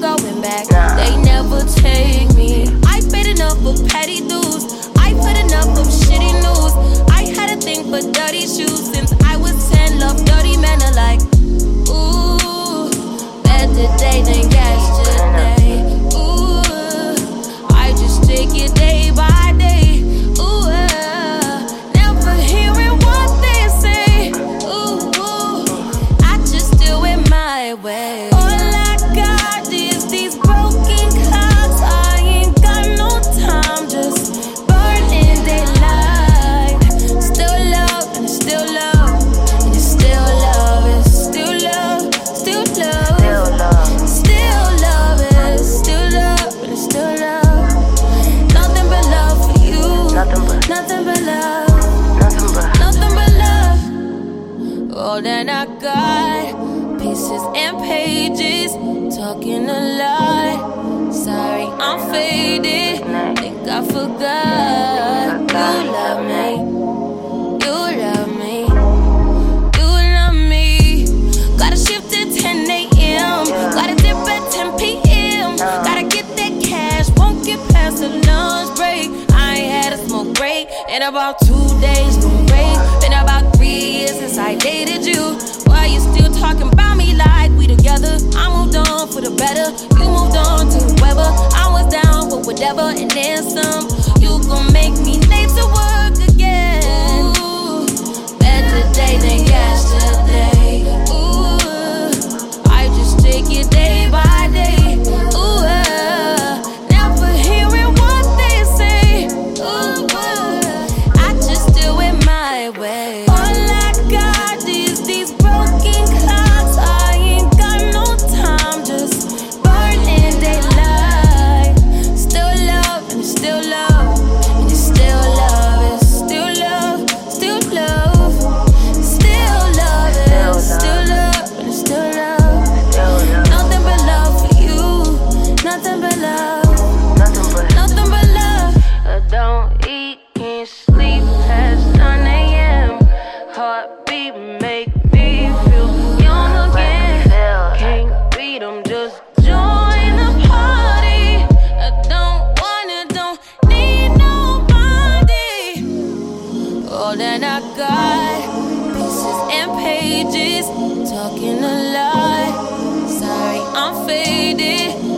going back. They never take me. I paid enough for petty dudes. got pieces and pages talking a lot. Sorry, I'm faded. Think I forgot. You love me. You love me. You love me. Gotta shift at 10 a.m. Gotta dip at 10 p.m. Gotta get that cash. Won't get past the lunch break. I ain't had a smoke break in about two days. Been about three years since I dated you talking about me like we together. I moved on for the better. You moved on to whoever. I was down for whatever and then some. You gon' make me late to work. side. Pieces and pages, talking a lot. Sorry, I'm faded.